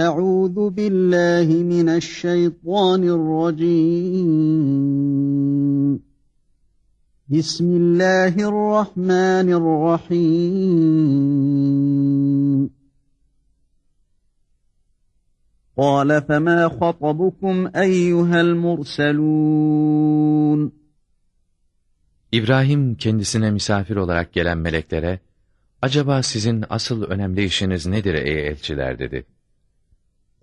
أعوذ بالله من الشيطان الرجيم بسم الله الرحمن الرحيم قال فما خطبكم أيها المرسلون İbrahim kendisine misafir olarak gelen meleklere, acaba sizin asıl önemli işiniz nedir ey elçiler dedi.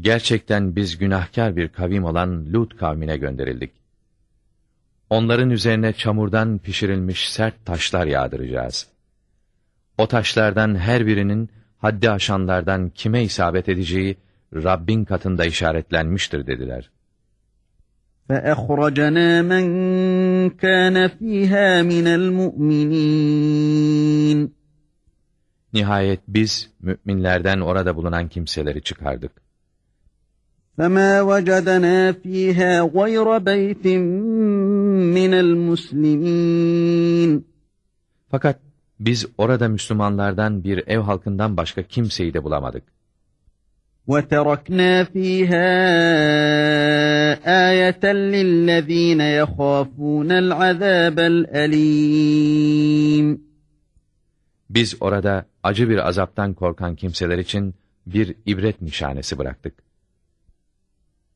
gerçekten biz günahkar bir kavim olan Lut kavmine gönderildik. Onların üzerine çamurdan pişirilmiş sert taşlar yağdıracağız. O taşlardan her birinin haddi aşanlardan kime isabet edeceği Rabbin katında işaretlenmiştir dediler. فأخرجنا من كان فيها من المؤمنين Nihayet biz müminlerden orada bulunan kimseleri çıkardık. فما وجدنا فيها غير بيت من المسلمين Fakat biz orada Müslümanlardan bir ev halkından başka kimseyi de bulamadık. وتركنا فيها آية للذين يخافون العذاب الأليم Biz orada acı bir azaptan korkan kimseler için bir ibret nişanesi bıraktık.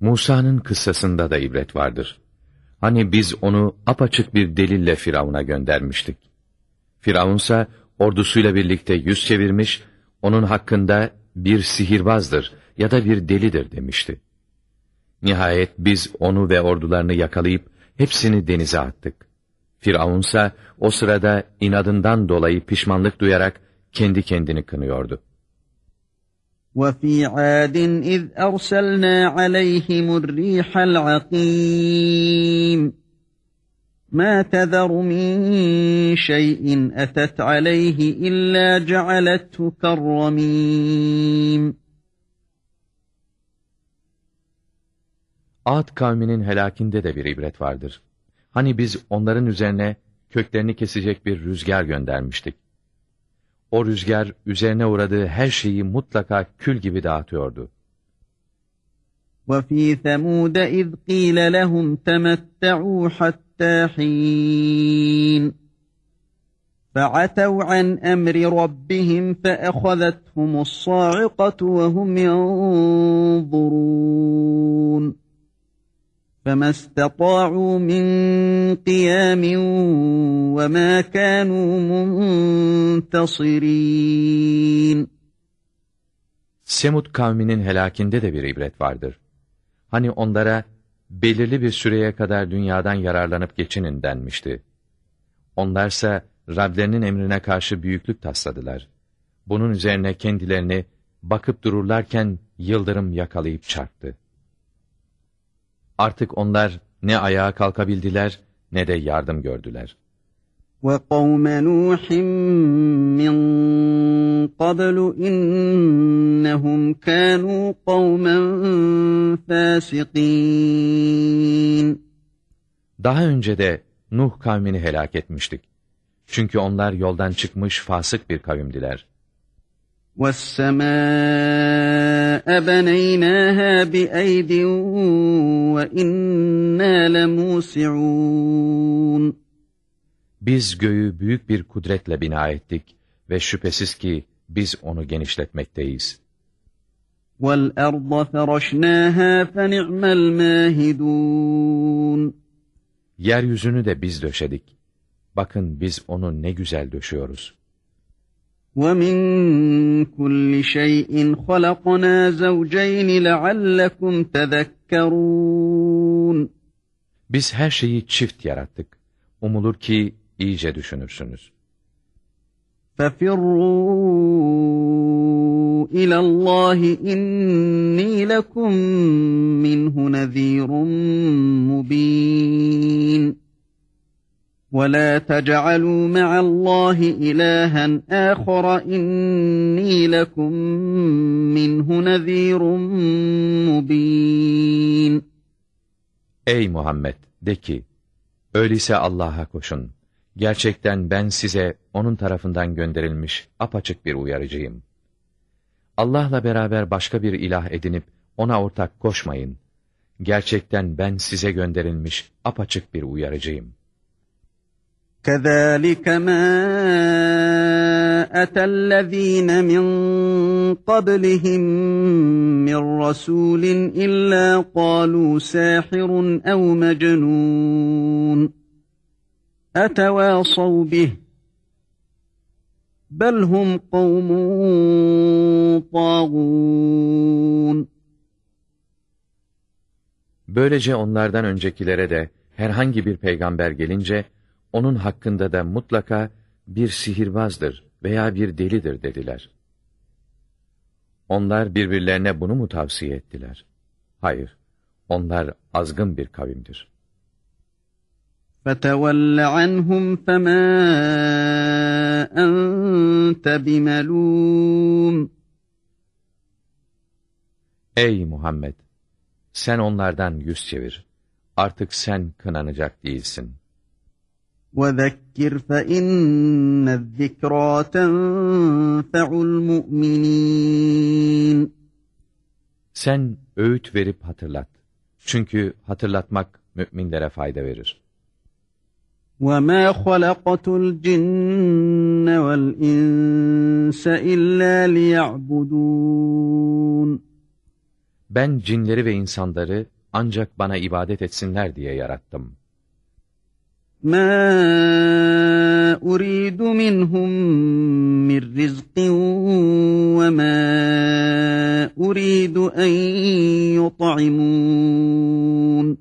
Musa'nın kıssasında da ibret vardır. Hani biz onu apaçık bir delille Firavun'a göndermiştik. Firavunsa ordusuyla birlikte yüz çevirmiş, onun hakkında bir sihirbazdır ya da bir delidir demişti. Nihayet biz onu ve ordularını yakalayıp hepsini denize attık. Firavunsa o sırada inadından dolayı pişmanlık duyarak kendi kendini kınıyordu. وفي عاد إذ أرسلنا عليهم الريح العقيم ما تذر من شيء أتت عليه إلا جعلته كالرميم Ad kavminin helakinde de bir ibret vardır. Hani biz onların üzerine köklerini kesecek bir rüzgar göndermiştik. O rüzgar üzerine uğradığı her şeyi mutlaka kül gibi dağıtıyordu. وفي ثمود إذ قيل لهم تمتعوا حتى حين فعتوا عن أمر ربهم فأخذتهم الصاعقة وهم ينظرون فما استطاعوا من قيام وما كانوا منتصرين Semud kavminin helakinde de bir ibret vardır. Hani onlara belirli bir süreye kadar dünyadan yararlanıp geçinin denmişti. Onlarsa Rablerinin emrine karşı büyüklük tasladılar. Bunun üzerine kendilerini bakıp dururlarken yıldırım yakalayıp çarptı. Artık onlar ne ayağa kalkabildiler ne de yardım gördüler. وقوم نوح من قبل إنهم كانوا قوما فاسقين Daha önce de Nuh kavmini helak etmiştik. Çünkü onlar yoldan çıkmış fasık bir kavimdiler. وَالسَّمَاءَ بَنَيْنَاهَا بِأَيْدٍ وَإِنَّا لَمُوسِعُونَ Biz göğü büyük bir kudretle bina ettik ve şüphesiz ki biz onu genişletmekteyiz. وَالْأَرْضَ فَرَشْنَاهَا فَنِعْمَ الْمَاهِدُونَ Yeryüzünü de biz döşedik. Bakın biz onu ne güzel döşüyoruz. وَمِنْ كُلِّ شَيْءٍ خَلَقْنَا زَوْجَيْنِ لَعَلَّكُمْ تَذَكَّرُونَ Biz her şeyi çift yarattık. Umulur ki iyice düşünürsünüz. فَفِرُّوا إِلَى اللّٰهِ إِنِّي لَكُمْ مِنْهُ نَذ۪يرٌ مُب۪ينٌ وَلَا تَجْعَلُوا مَعَ اللّٰهِ إِلَٰهًا آخَرَ إِنِّي لَكُمْ مِنْهُ نَذ۪يرٌ مُب۪ينٌ Ey Muhammed! De ki, öyleyse Allah'a koşun. Gerçekten ben size onun tarafından gönderilmiş apaçık bir uyarıcıyım. Allah'la beraber başka bir ilah edinip ona ortak koşmayın. Gerçekten ben size gönderilmiş apaçık bir uyarıcıyım. كَذَٰلِكَ مَا أَتَى الَّذ۪ينَ مِنْ قَبْلِهِمْ مِنْ رَسُولٍ إِلَّا قَالُوا سَاحِرٌ اَوْ مَجْنُونَ اَتَوَاصَوْا بِهِ بَلْ هُمْ قَوْمٌ طَاغُونَ Böylece onlardan öncekilere de herhangi bir peygamber gelince, onun hakkında da mutlaka bir sihirbazdır veya bir delidir dediler. Onlar birbirlerine bunu mu tavsiye ettiler? Hayır, onlar azgın bir kavimdir. فَتَوَلَّ عَنْهُمْ فَمَا أَنْتَ بِمَلُومٍ Ey Muhammed! Sen onlardan yüz çevir. Artık sen kınanacak değilsin. وَذَكِّرْ فَإِنَّ الذِّكْرَى تَنْفَعُ الْمُؤْمِنِينَ Sen öğüt verip hatırlat. Çünkü hatırlatmak müminlere fayda verir. وَمَا خَلَقْتُ الْجِنَّ وَالْإِنسَ إِلَّا لِيَعْبُدُونَ Ben cinleri ve insanları ancak bana ibadet etsinler diye yarattım. مَا أُرِيدُ مِنْهُمْ مِنْ رِزْقٍ وَمَا أُرِيدُ أَنْ يُطْعِمُونَ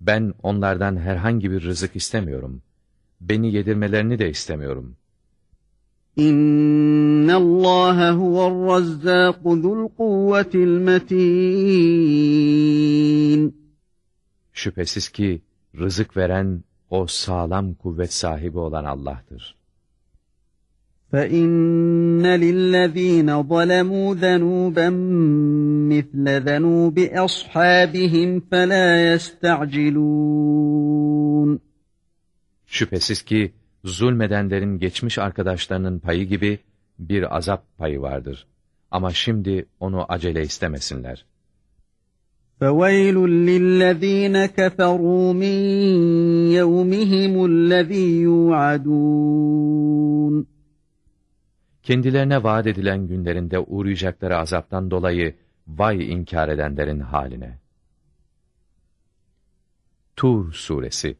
Ben onlardan herhangi bir rızık istemiyorum. Beni yedirmelerini de istemiyorum. İnna Allah huve'r-Razzâk zul kuvvetil metin. Şüphesiz ki rızık veren o sağlam kuvvet sahibi olan Allah'tır. فَإِنَّ لِلَّذ۪ينَ ظَلَمُوا ذَنُوبًا مِثْلَ ذَنُوبِ أَصْحَابِهِمْ فَلَا يَسْتَعْجِلُونَ Şüphesiz ki zulmedenlerin geçmiş arkadaşlarının payı gibi bir azap payı vardır. Ama şimdi onu acele istemesinler. فَوَيْلٌ لِلَّذ۪ينَ كَفَرُوا مِنْ يَوْمِهِمُ الَّذ۪ي يُوعَدُونَ Kendilerine vaat edilen günlerinde uğrayacakları azaptan dolayı vay inkar edenlerin haline. Tur Suresi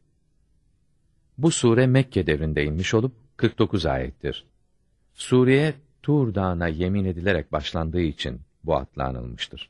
Bu sure Mekke devrinde inmiş olup 49 ayettir. Sureye Tur Dağı'na yemin edilerek başlandığı için bu adla anılmıştır.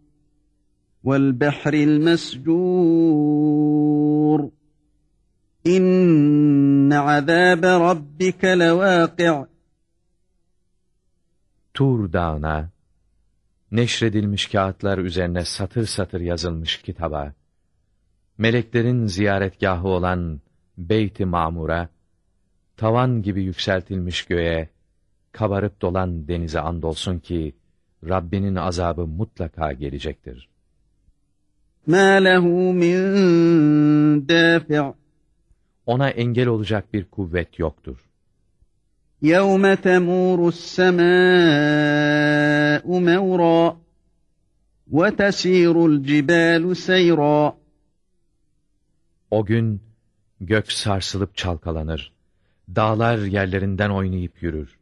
وَالْبَحْرِ الْمَسْجُورِ İnne azâbe rabbike levâki' Tur Dağı'na, neşredilmiş kağıtlar üzerine satır satır yazılmış kitaba, meleklerin ziyaretgahı olan Beyt-i Mamur'a, tavan gibi yükseltilmiş göğe, kabarıp dolan denize andolsun ki, Rabbinin azabı mutlaka gelecektir. ما له من دافع Ona engel olacak bir kuvvet yoktur. يوم تمور السماء مورا وتسير الجبال سيرا O gün gök sarsılıp çalkalanır. Dağlar yerlerinden oynayıp yürür.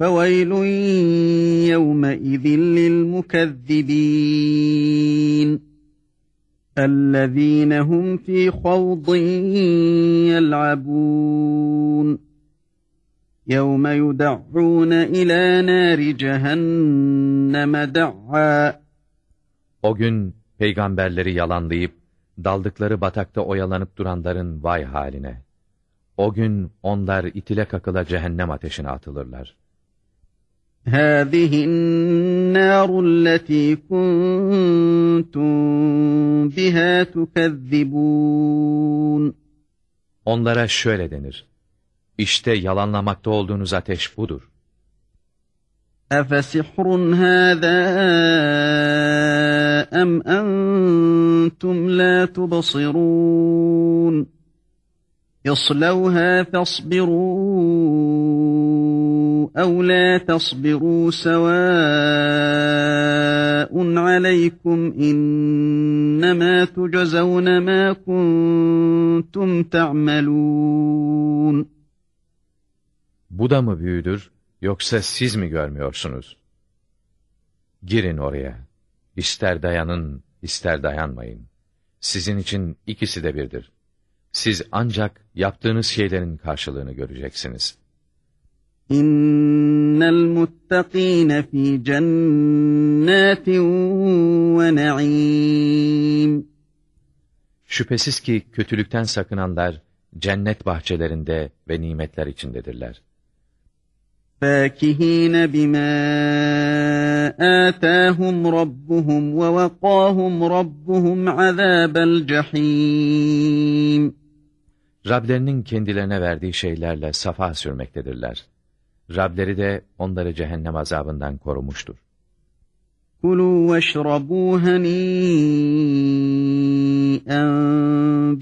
فويل يومئذ للمكذبين الذين هم في خوض يلعبون يوم يدعون إلى نار جهنم دعا O gün peygamberleri yalanlayıp daldıkları batakta oyalanıp duranların vay haline. O gün onlar itile kakıla cehennem ateşine atılırlar. هذه النار التي كنتم بها تكذبون Onlara şöyle denir. İşte yalanlamakta olduğunuz ateş budur. أفسحر هذا أم أنتم لا تبصرون يصلوها فاصبروا أو لا تصبروا سواء عليكم إنما تجزون ما كنتم تعملون Bu da mı büyüdür, yoksa siz mi görmüyorsunuz? Girin oraya. İster dayanın, ister dayanmayın. Sizin için ikisi de birdir. Siz ancak yaptığınız şeylerin karşılığını göreceksiniz. إن المتقين في جنات ونعيم Şüphesiz ki kötülükten sakınanlar cennet bahçelerinde ve nimetler içindedirler. فاكهين بما آتاهم ربهم ووقاهم ربهم عذاب الجحيم Rablerinin kendilerine verdiği şeylerle safa sürmektedirler. Rableri de onları cehennem azabından korumuştur. Kulu veşrabu hani'en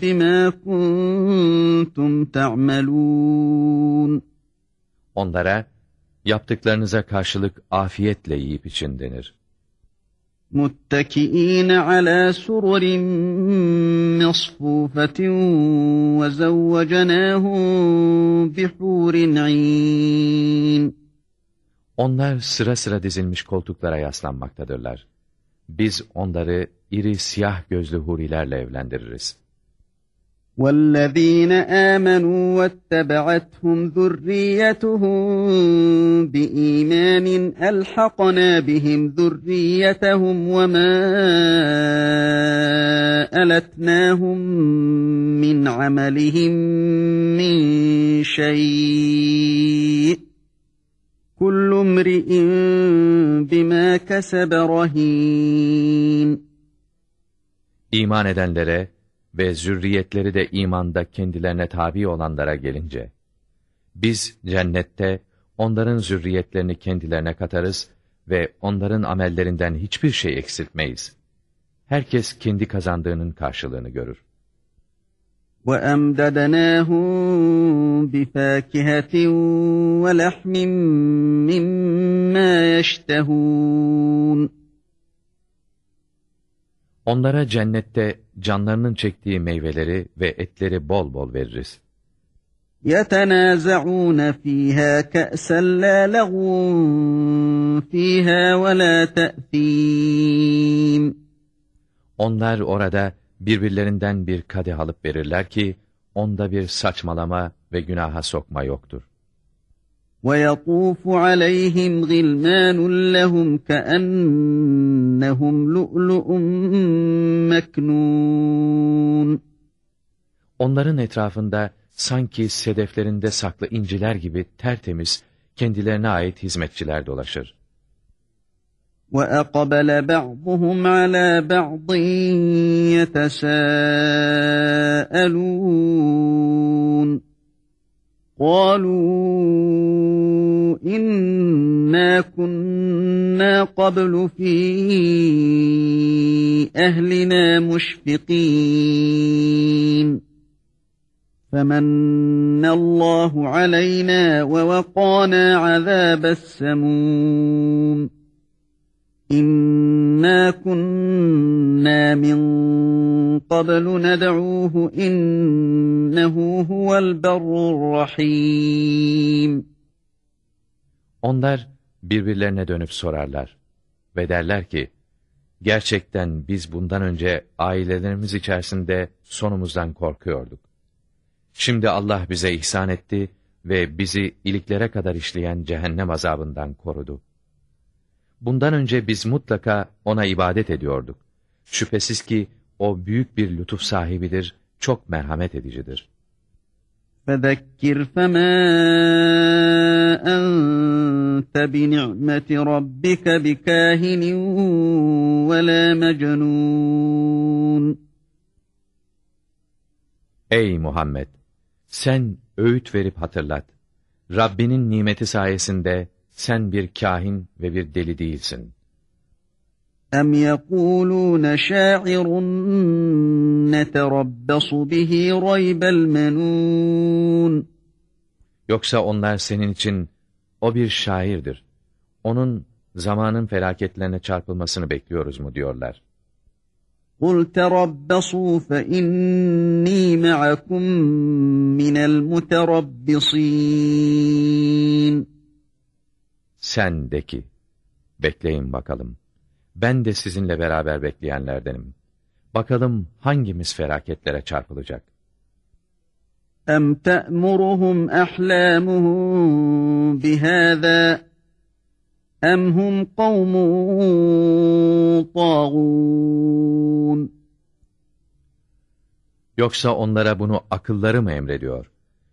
bima kuntum ta'melun. Onlara yaptıklarınıza karşılık afiyetle yiyip için denir. متكئين على سرر مصفوفة وزوجناهم بحور عين Onlar sıra sıra dizilmiş koltuklara yaslanmaktadırlar. Biz onları iri siyah gözlü hurilerle evlendiririz. والذين آمنوا واتبعتهم ذريتهم بإيمان ألحقنا بهم ذريتهم وما ألتناهم من عملهم من شيء كل امرئ بما كسب رهين. İman edenlere ve zürriyetleri de imanda kendilerine tabi olanlara gelince, biz cennette onların zürriyetlerini kendilerine katarız ve onların amellerinden hiçbir şey eksiltmeyiz. Herkes kendi kazandığının karşılığını görür. وَأَمْدَدْنَاهُمْ بِفَاكِهَةٍ وَلَحْمٍ مِّمَّا يَشْتَهُونَ Onlara cennette canlarının çektiği meyveleri ve etleri bol bol veririz. يَتَنَازَعُونَ فِيهَا كَأْسًا لَا لَغْوٌ فِيهَا وَلَا تَأْثِيمٌ Onlar orada birbirlerinden bir kadeh alıp verirler ki, onda bir saçmalama ve günaha sokma yoktur. وَيَطُوفُ عَلَيْهِمْ غِلْمَانٌ لَهُمْ كَأَنَّهُمْ لُؤْلُؤٌ مَكْنُونٌ Onların etrafında sanki sedeflerinde saklı inciler gibi tertemiz, kendilerine ait hizmetçiler dolaşır. وَأَقْبَلَ بَعْضُهُمْ عَلَى بَعْضٍ يَتَسَاءَلُونَ قالوا إنا كنا قبل في أهلنا مشفقين فمن الله علينا ووقانا عذاب السموم İnna kunna min qablu ned'uhu innehu huvel berrur rahim. Onlar birbirlerine dönüp sorarlar ve derler ki, Gerçekten biz bundan önce ailelerimiz içerisinde sonumuzdan korkuyorduk. Şimdi Allah bize ihsan etti ve bizi iliklere kadar işleyen cehennem azabından korudu. Bundan önce biz mutlaka ona ibadet ediyorduk. Şüphesiz ki o büyük bir lütuf sahibidir, çok merhamet edicidir. فَذَكِّرْ فَمَا أَنْتَ بِنِعْمَةِ رَبِّكَ بِكَاهِنٍ وَلَا مَجْنُونَ Ey Muhammed! Sen öğüt verip hatırlat. Rabbinin nimeti sayesinde sen bir kahin ve bir deli değilsin. اَمْ يَقُولُونَ شَاعِرٌ نَتَرَبَّصُ بِهِ رَيْبَ الْمَنُونَ Yoksa onlar senin için o bir şairdir. Onun zamanın felaketlerine çarpılmasını bekliyoruz mu diyorlar. قُلْ تَرَبَّصُوا فَإِنِّي مَعَكُمْ مِنَ الْمُتَرَبِّصِينَ Sen de ki, bekleyin bakalım. Ben de sizinle beraber bekleyenlerdenim. Bakalım hangimiz felaketlere çarpılacak? اَمْ تَأْمُرُهُمْ أَحْلَامُهُمْ بِهَذَا اَمْ هُمْ قَوْمٌ طَاغُونَ Yoksa onlara bunu akılları mı emrediyor?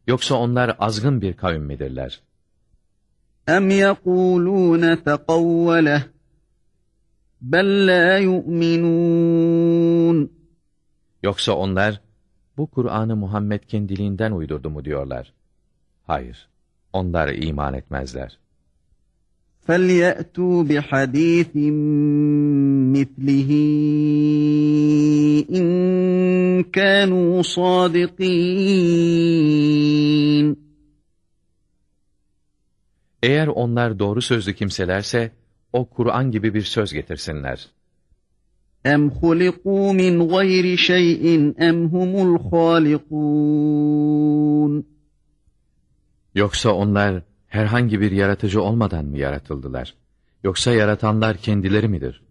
Yoksa onlar azgın bir kavim midirler? اَمْ يَقُولُونَ تَقَوَّلَهُ بَلْ لَا يُؤْمِنُونَ Yoksa onlar, bu Kur'an'ı Muhammed kendiliğinden uydurdu mu diyorlar. Hayır, onlar iman etmezler. فَلْيَأْتُوا بِحَدِيثٍ مِثْلِهِ اِنْ كَانُوا صَادِقِينَ Eğer onlar doğru sözlü kimselerse, o Kur'an gibi bir söz getirsinler. اَمْ خُلِقُوا مِنْ غَيْرِ شَيْءٍ اَمْ هُمُ الْخَالِقُونَ Yoksa onlar herhangi bir yaratıcı olmadan mı yaratıldılar? Yoksa yaratanlar kendileri midir?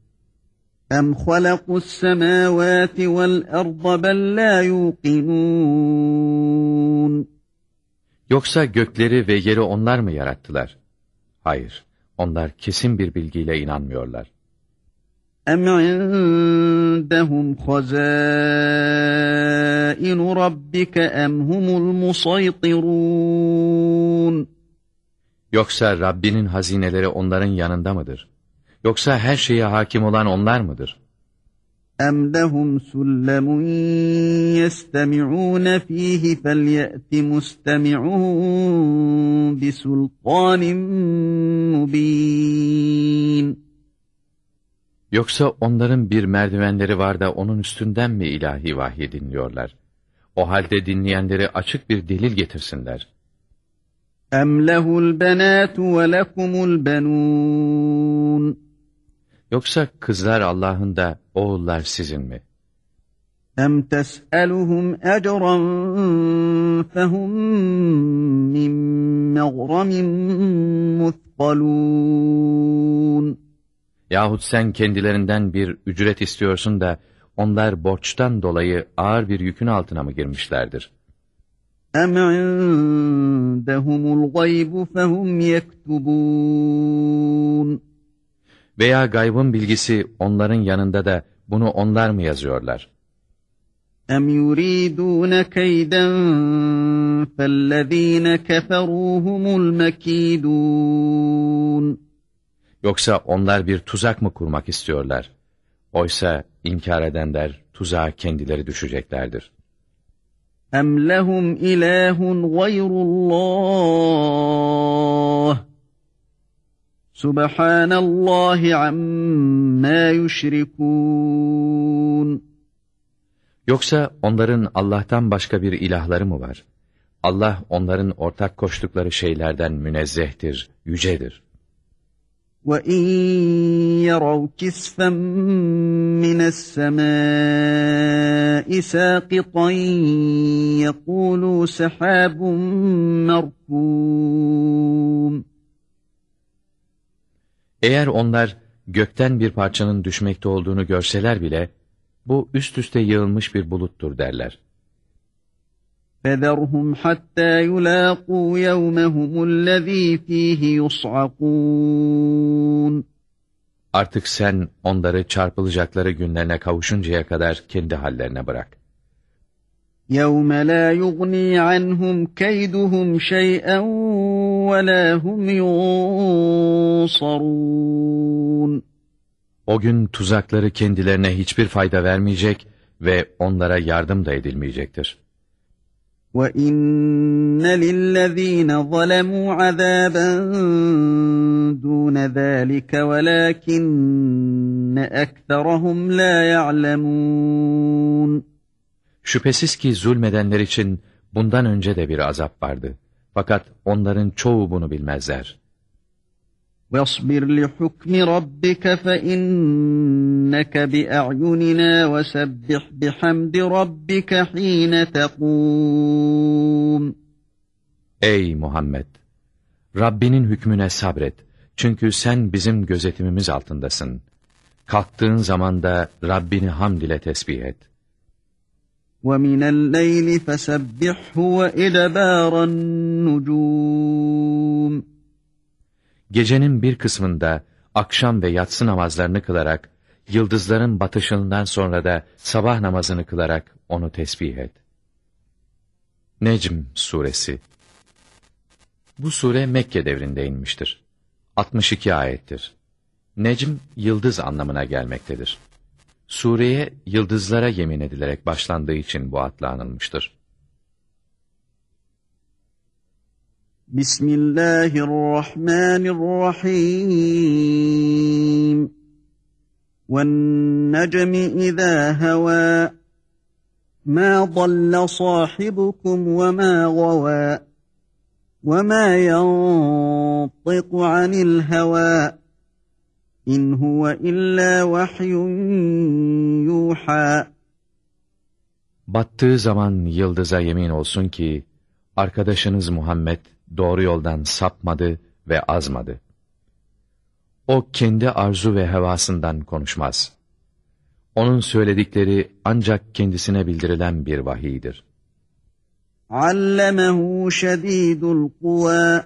اَمْ خَلَقُوا السَّمَاوَاتِ وَالْأَرْضَ بَلْ لَا يُوقِنُونَ Yoksa gökleri ve yeri onlar mı yarattılar? Hayır, onlar kesin bir bilgiyle inanmıyorlar. اَمْ عِندَهُمْ خَزَائِنُ رَبِّكَ اَمْ هُمُ الْمُصَيْطِرُونَ Yoksa Rabbinin hazineleri onların yanında mıdır? Yoksa her şeye hakim olan onlar mıdır? اَمْ لَهُمْ سُلَّمٌ يَسْتَمِعُونَ ف۪يهِ فَلْيَأْتِ مُسْتَمِعُهُمْ بِسُلْطَانٍ مُب۪ينٍ Yoksa onların bir merdivenleri var da onun üstünden mi ilahi vahyi dinliyorlar? O halde dinleyenleri açık bir delil getirsinler. اَمْ لَهُ الْبَنَاتُ وَلَكُمُ الْبَنُونَ Yoksa kızlar Allah'ın da oğullar sizin mi? اَمْ تَسْأَلُهُمْ اَجْرًا فَهُمْ مِنْ مَغْرَمٍ مُثْقَلُونَ Yahut sen kendilerinden bir ücret istiyorsun da onlar borçtan dolayı ağır bir yükün altına mı girmişlerdir? اَمْ عِنْدَهُمُ الْغَيْبُ فَهُمْ يَكْتُبُونَ Veya gaybın bilgisi onların yanında da bunu onlar mı yazıyorlar? اَمْ يُرِيدُونَ كَيْدًا فَالَّذ۪ينَ كَفَرُوا هُمُ الْمَك۪يدُونَ Yoksa onlar bir tuzak mı kurmak istiyorlar? Oysa inkar edenler tuzağa kendileri düşeceklerdir. أَمْ لَهُمْ إِلَٰهٌ غَيْرُ اللّٰهِ سُبْحَانَ اللّٰهِ عَمَّا يُشْرِكُونَ Yoksa onların Allah'tan başka bir ilahları mı var? Allah onların ortak koştukları şeylerden münezzehtir, yücedir. وَاِنْ يَرَوْا كِسْفًا مِّنَ السَّمَاءِ سَاقِطًا يَقُولُوا سَحَابٌ مَّرْكُومٌ Eğer onlar gökten bir parçanın düşmekte olduğunu görseler bile, bu üst üste yığılmış bir buluttur derler. فَذَرْهُمْ حَتَّى يُلَاقُوا يَوْمَهُمُ الَّذ۪ي ف۪يهِ يُصْعَقُونَ Artık sen onları çarpılacakları günlerine kavuşuncaya kadar kendi hallerine bırak. يَوْمَ لَا يُغْنِي عَنْهُمْ كَيْدُهُمْ شَيْئًا وَلَا هُمْ يُنصَرُونَ O gün tuzakları kendilerine hiçbir fayda vermeyecek ve onlara yardım da edilmeyecektir. وَإِنَّ لِلَّذ۪ينَ ظَلَمُوا عَذَابًا دُونَ ذَٰلِكَ وَلَاكِنَّ أَكْثَرَهُمْ لَا يَعْلَمُونَ Şüphesiz ki zulmedenler için bundan önce de bir azap vardı. Fakat onların çoğu bunu bilmezler. وَاصْبِرْ لِحُكْمِ رَبِّكَ فَإِنَّكَ بِأَعْيُنِنَا وَسَبِّحْ بِحَمْدِ رَبِّكَ حِينَ تَقُومُ Ey Muhammed! Rabbinin hükmüne sabret. Çünkü sen bizim gözetimimiz altındasın. Kalktığın zaman da Rabbini hamd ile tesbih et. وَمِنَ اللَّيْلِ فَسَبِّحْهُ وَإِدْبَارَ النُّجُومِ Gecenin bir kısmında akşam ve yatsı namazlarını kılarak, yıldızların batışından sonra da sabah namazını kılarak onu tesbih et. Necm Suresi Bu sure Mekke devrinde inmiştir. 62 ayettir. Necm, yıldız anlamına gelmektedir. Sureye yıldızlara yemin edilerek başlandığı için bu adla anılmıştır. بسم الله الرحمن الرحيم والنجم إذا هوى ما ضل صاحبكم وما غوى وما ينطق عن الهوى İn huve illa vahyun yuha. Battığı zaman yıldıza yemin olsun ki, arkadaşınız Muhammed doğru yoldan sapmadı ve azmadı. O kendi arzu ve hevasından konuşmaz. Onun söyledikleri ancak kendisine bildirilen bir vahiydir. Allemehu şedidul kuvâ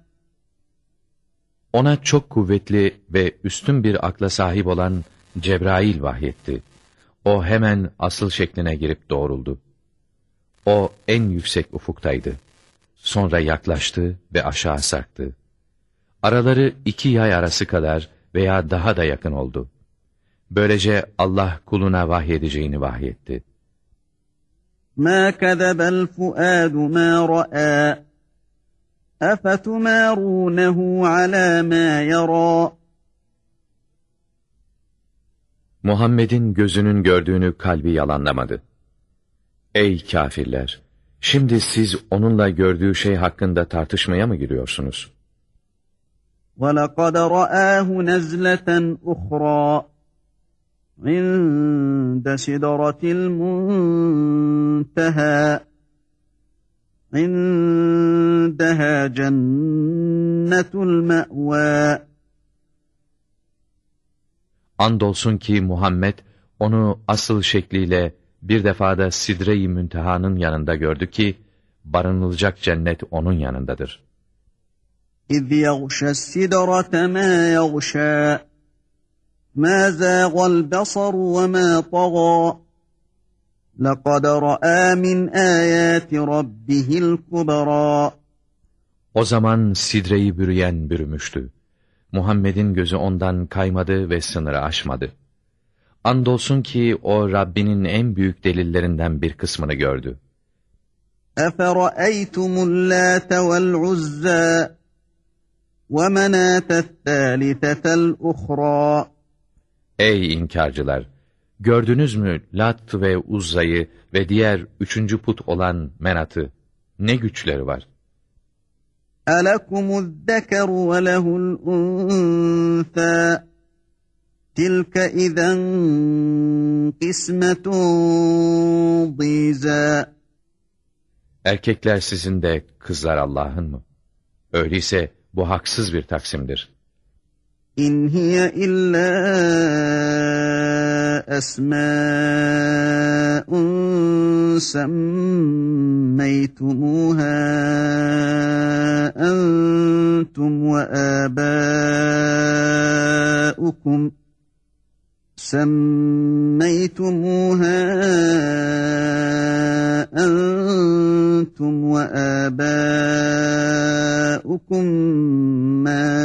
Ona çok kuvvetli ve üstün bir akla sahip olan Cebrail vahyetti. O hemen asıl şekline girip doğruldu. O en yüksek ufuktaydı. Sonra yaklaştı ve aşağı sarktı. Araları iki yay arası kadar veya daha da yakın oldu. Böylece Allah kuluna vahyedeceğini vahyetti. ما كذب الفؤاد ما رأى أفتمارونه على ما يرى Muhammed'in gözünün gördüğünü kalbi yalanlamadı. Ey kafirler! Şimdi siz onunla gördüğü şey hakkında tartışmaya mı giriyorsunuz? وَلَقَدْ رَآهُ نَزْلَةً أُخْرَى عِندَ سِدْرَةِ الْمُنْتَهَى عِندَهَا جَنَّةُ الْمَأْوَى Andolsun ki Muhammed onu asıl şekliyle bir defada Sidre-i Münteha'nın yanında gördü ki barınılacak cennet onun yanındadır. إذ يغشى السدرة ما يغشى ما زاغ البصر وما طغى لقد رأى من آيات ربه الكبرى O zaman sidreyi bürüyen bürümüştü. Muhammed'in gözü ondan kaymadı ve sınırı aşmadı. Andolsun ki o Rabbinin en büyük delillerinden bir kısmını gördü. أفرأيتم اللات والعزى ومناة الثالثة الأخرى Ey inkarcılar! Gördünüz mü Lat ve Uzza'yı ve diğer üçüncü put olan Menat'ı? Ne güçleri var! ألكم الذكر وله الأنثى تلك إذا قسمة ضيزى Erkekler sizin de, kızlar Allah'ın mı? Öyleyse bu haksız bir taksimdir. إن هي إلا أسماء سميتموها أنتم وآباؤكم سميتموها أنتم وآباؤكم ما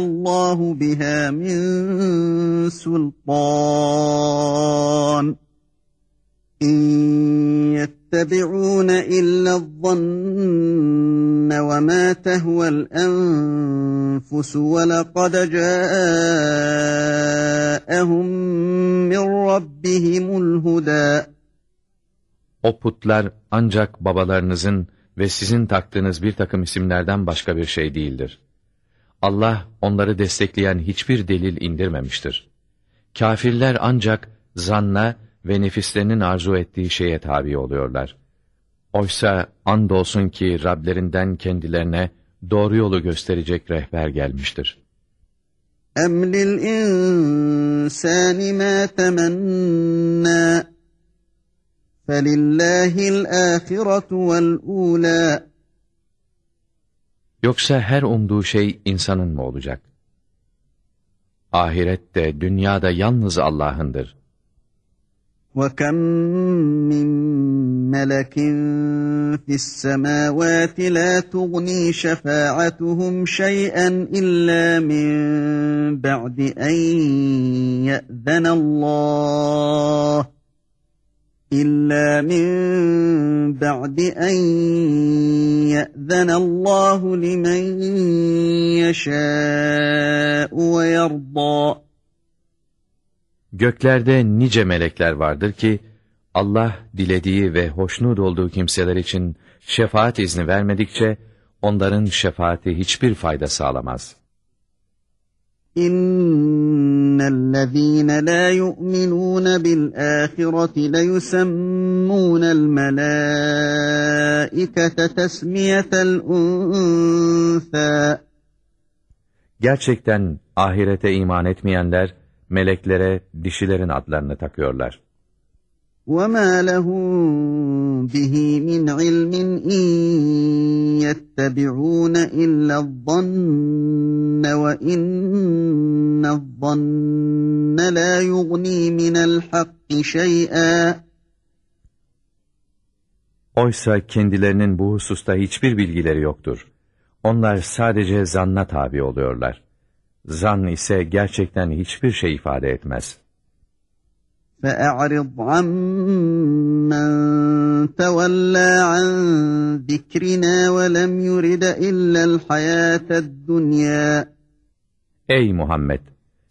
Allahu biha min sultan. İn yettebi'ûne illa'z-zanne ve mâ tehvel enfus ve laqad câ'ehum min rabbihimul huda. O putlar ancak babalarınızın ve sizin taktığınız bir takım isimlerden başka bir şey değildir. Allah onları destekleyen hiçbir delil indirmemiştir. Kafirler ancak zanna ve nefislerinin arzu ettiği şeye tabi oluyorlar. Oysa andolsun ki Rablerinden kendilerine doğru yolu gösterecek rehber gelmiştir. أم للإنسان ما تمنى فلله الآخرة والأولى Yoksa her umduğu şey insanın mı olacak? Ahirette, dünyada yalnız Allah'ındır. وكم من ملك في السماوات لا تغني شفاعتهم شيئا إلا من بعد أن يأذن الله İlla min ba'di en ye'zenallahu limen yeşâ'u ve yardâ. Göklerde nice melekler vardır ki, Allah dilediği ve hoşnut olduğu kimseler için şefaat izni vermedikçe, onların şefaati hiçbir fayda sağlamaz.'' إن الذين لا يؤمنون بالآخرة ليسمون الملائكة تسمية الأنثى Gerçekten ahirete iman etmeyenler, meleklere dişilerin adlarını takıyorlar. وما لهم به من علم إن يتبعون إلا الظن وإن الظن لا يغني من الحق شيئا Oysa kendilerinin bu hususta hiçbir bilgileri yoktur. Onlar sadece zanna tabi oluyorlar. Zan ise gerçekten hiçbir şey ifade etmez. فأعرض عمن تولى عن ذكرنا ولم يرد إلا الحياة الدنيا Ey Muhammed!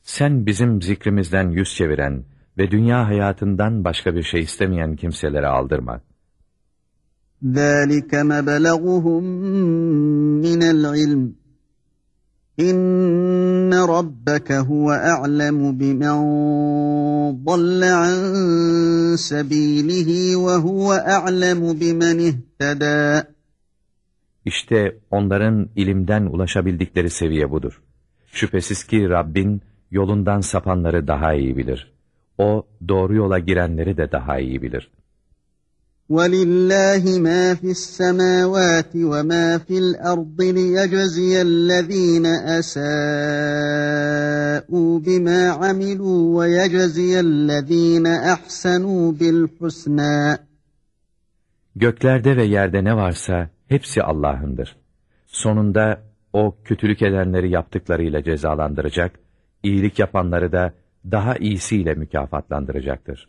Sen bizim zikrimizden yüz çeviren ve dünya hayatından başka bir şey istemeyen kimselere aldırma. ذلك مبلغهم من العلم İnne rabbeke huve a'lemu bimen dalle an sebilihi ve huve a'lemu bimen ihtedâ. İşte onların ilimden ulaşabildikleri seviye budur. Şüphesiz ki Rabbin yolundan sapanları daha iyi bilir. O doğru yola girenleri de daha iyi bilir.'' وَلِلَّهِ مَا فِي السَّمَاوَاتِ وَمَا فِي الْأَرْضِ لِيَجْزِيَ الَّذ۪ينَ أَسَاءُوا بِمَا عَمِلُوا وَيَجْزِيَ الَّذ۪ينَ أَحْسَنُوا بِالْحُسْنَى Göklerde ve yerde ne varsa hepsi Allah'ındır. Sonunda o kötülük edenleri yaptıklarıyla cezalandıracak, iyilik yapanları da daha iyisiyle mükafatlandıracaktır.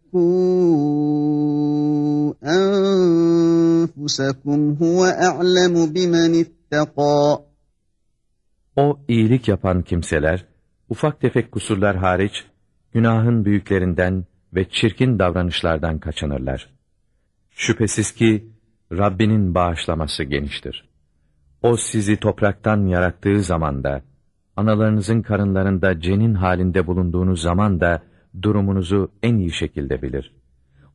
أَنفُسَكُمْ هُوَ أَعْلَمُ بِمَنِ اتَّقَى O iyilik yapan kimseler, ufak tefek kusurlar hariç, günahın büyüklerinden ve çirkin davranışlardan kaçınırlar. Şüphesiz ki, Rabbinin bağışlaması geniştir. O sizi topraktan yarattığı zaman da, analarınızın karınlarında cenin halinde bulunduğunuz zaman da, durumunuzu en iyi şekilde bilir.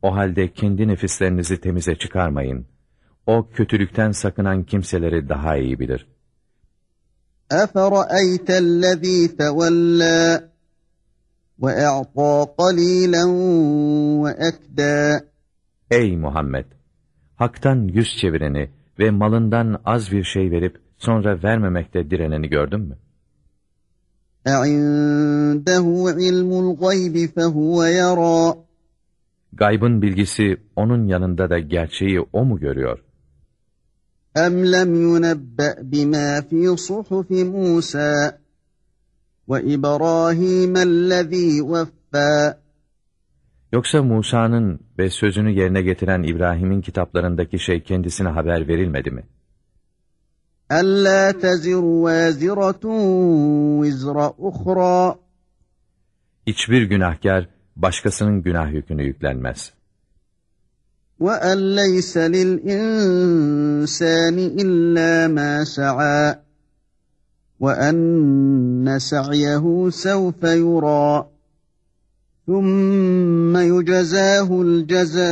O halde kendi nefislerinizi temize çıkarmayın. O kötülükten sakınan kimseleri daha iyi bilir. أَفَرَأَيْتَ الَّذ۪ي تَوَلَّى وَاَعْطَى قَلِيلًا وَاَكْدَى Ey Muhammed! Hak'tan yüz çevireni ve malından az bir şey verip sonra vermemekte direneni gördün mü? اَعِنْدَهُ عِلْمُ الْغَيْبِ فَهُوَ يَرَى Gaybın bilgisi onun yanında da gerçeği o mu görüyor? اَمْ لَمْ يُنَبَّأْ بِمَا فِي صُحُفِ مُوسَى وَإِبْرَاهِيمَ الَّذ۪ي وَفَّى Yoksa Musa'nın ve sözünü yerine getiren İbrahim'in kitaplarındaki şey kendisine haber verilmedi mi? أَلَّا تَزِرُ وَازِرَةٌ وِزْرَ أُخْرَى. Hiçbir günahkar başkasının günah yükünü yüklenmez. وَأَنْ لَيْسَ لِلْإِنْسَانِ إِلَّا مَا سَعَى. وَأَنَّ سَعْيَهُ سَوْفَ يُرَى. ثُمَّ يُجَزَاهُ الْجَزَاءَ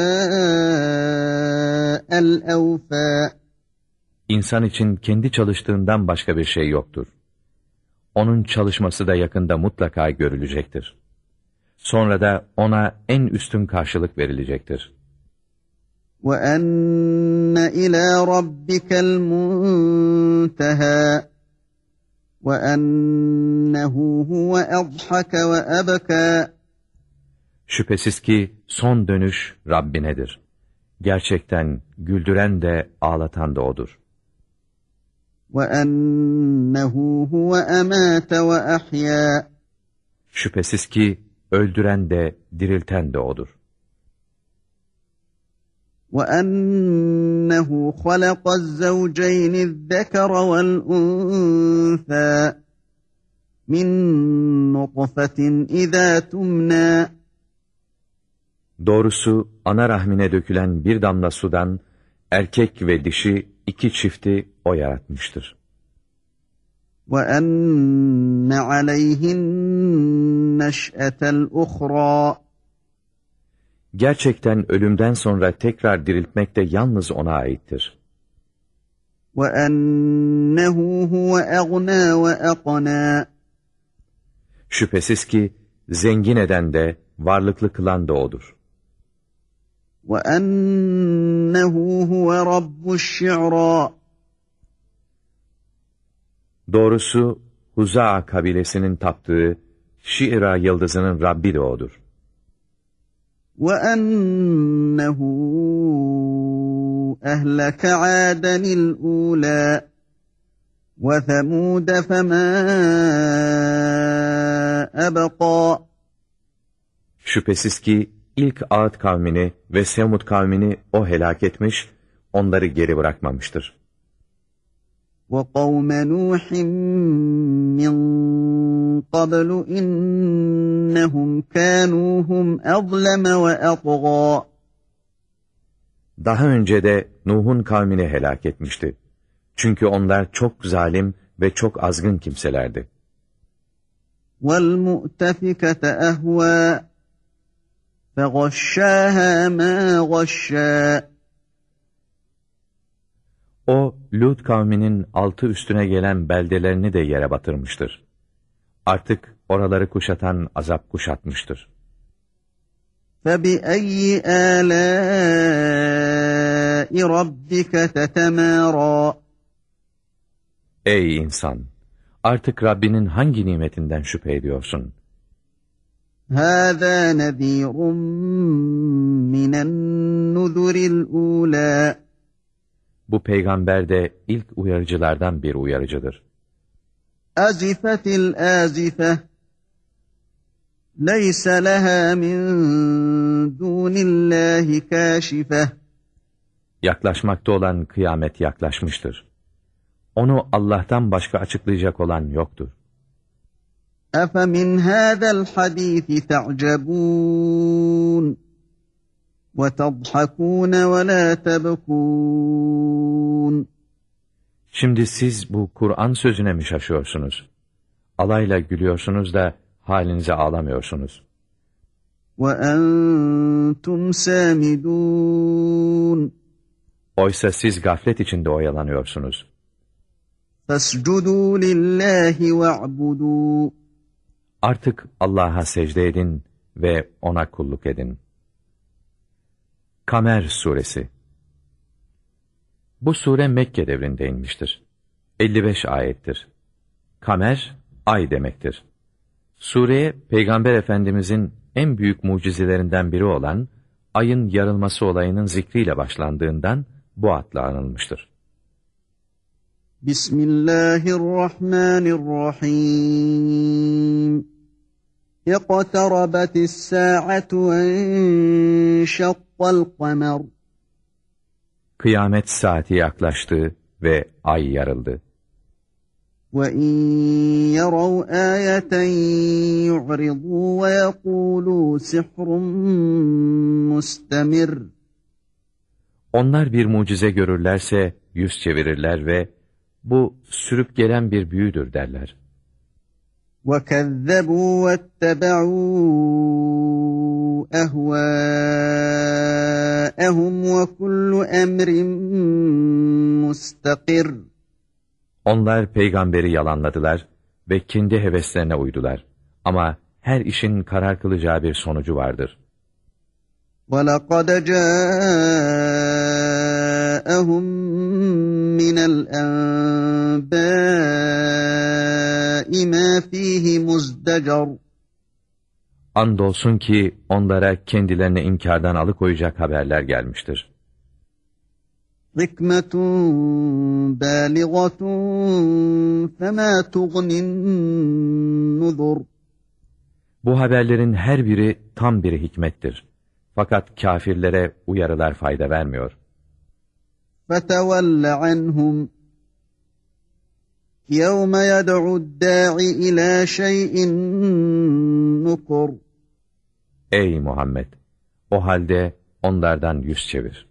الْأَوْفَى. İnsan için kendi çalıştığından başka bir şey yoktur. Onun çalışması da yakında mutlaka görülecektir. Sonra da ona en üstün karşılık verilecektir. وَأَنَّ إِلَى رَبِّكَ الْمُنْتَهَى وَأَنَّهُ هُوَ أَضْحَكَ وَأَبْكَى Şüphesiz ki son dönüş Rabbinedir. Gerçekten güldüren de ağlatan da O'dur. وَأَنَّهُ هُوَ أَمَاتَ وَأَحْيَا Şüphesiz ki öldüren de dirilten de O'dur. وَأَنَّهُ خَلَقَ الزَّوْجَيْنِ الذَّكَرَ وَالْأُنْثَى مِنْ نُطْفَةٍ إِذَا تُمْنَى Doğrusu ana rahmine dökülen bir damla sudan erkek ve dişi iki çifti o yaratmıştır. وَاَنَّ عَلَيْهِنْ نَشْأَةَ الْاُخْرَى Gerçekten ölümden sonra tekrar diriltmek de yalnız ona aittir. وَاَنَّهُ هُوَ اَغْنَى وَاَقْنَى Şüphesiz ki zengin eden de, varlıklı kılan da O'dur. وَاَنَّهُ هُوَ رَبُّ الشِّعْرَى Doğrusu Huza'a kabilesinin taptığı Şiira yıldızının Rabbi de O'dur. وَأَنَّهُ أَهْلَكَ عَادًا الْأُولَى وَثَمُودَ فَمَا أَبَقَى Şüphesiz ki ilk Ağıt kavmini ve Semud, 'Semud' kavmini o helak etmiş, onları geri bırakmamıştır. وَقَوْمَ نُوحٍ مِّن قَبْلُ إِنَّهُمْ كَانُوا هُمْ أَظْلَمَ وَأَطْغَى Daha önce de Nuh'un kavmini helak etmişti. Çünkü onlar çok zalim ve çok azgın kimselerdi. وَالْمُؤْتَفِكَةَ أَهْوَى فَغَشَّاهَا مَا غَشَّى O, Lut kavminin altı üstüne gelen beldelerini de yere batırmıştır. Artık oraları kuşatan azap kuşatmıştır. فَبِأَيِّ آلَاءِ رَبِّكَ تَتَمَارَى Ey insan! Artık Rabbinin hangi nimetinden şüphe ediyorsun? هَذَا نَذ۪يرٌ مِّنَ النُّذُرِ الْأُولَى bu peygamber de ilk uyarıcılardan bir uyarıcıdır. Azifetil azife Leyse leha min dunillahi kâşife Yaklaşmakta olan kıyamet yaklaşmıştır. Onu Allah'tan başka açıklayacak olan yoktur. Efe min hâzel hadîfi te'cebûn وَتَضْحَكُونَ وَلَا تَبْكُونَ Şimdi siz bu Kur'an sözüne mi şaşıyorsunuz? Alayla gülüyorsunuz da halinize ağlamıyorsunuz. وَأَنْتُمْ سَامِدُونَ Oysa siz gaflet içinde oyalanıyorsunuz. فَاسْجُدُوا لِلّٰهِ وَاعْبُدُوا Artık Allah'a secde edin ve O'na kulluk edin. Kamer Suresi Bu sure Mekke devrinde inmiştir. 55 ayettir. Kamer, ay demektir. Sureye, Peygamber Efendimizin en büyük mucizelerinden biri olan, ayın yarılması olayının zikriyle başlandığından bu adla anılmıştır. Bismillahirrahmanirrahim. اقتربت الساعة وانشق القمر Kıyamet saati yaklaştı ve ay yarıldı. وَاِنْ يَرَوْا آيَةً يُعْرِضُوا وَيَقُولُوا سِحْرٌ مُسْتَمِرٌ Onlar bir mucize görürlerse yüz çevirirler ve bu sürüp gelen bir büyüdür derler. وَكَذَّبُوا وَاتَّبَعُوا أَهْوَاءَهُمْ وَكُلُّ أَمْرٍ مُسْتَقِرٌ Onlar peygamberi yalanladılar ve kendi heveslerine uydular. Ama her işin karar kılacağı bir sonucu vardır. وَلَقَدْ جَاءَهُمْ مِنَ الْأَنْبَاءِ مَا فِيهِ مُزْدَجَرٌ Andolsun ki onlara kendilerini inkardan alıkoyacak haberler gelmiştir. حِكْمَةٌ بَالِغَةٌ فَمَا تُغْنِ النُّذُرُ Bu haberlerin her biri tam bir hikmettir. Fakat kafirlere uyarılar fayda vermiyor. فَتَوَلَّ عَنْهُمْ يَوْمَ يَدْعُ الدَّاعِ إِلَى شَيْءٍ نُكُرٍ Ey Muhammed! O halde onlardan yüz çevir.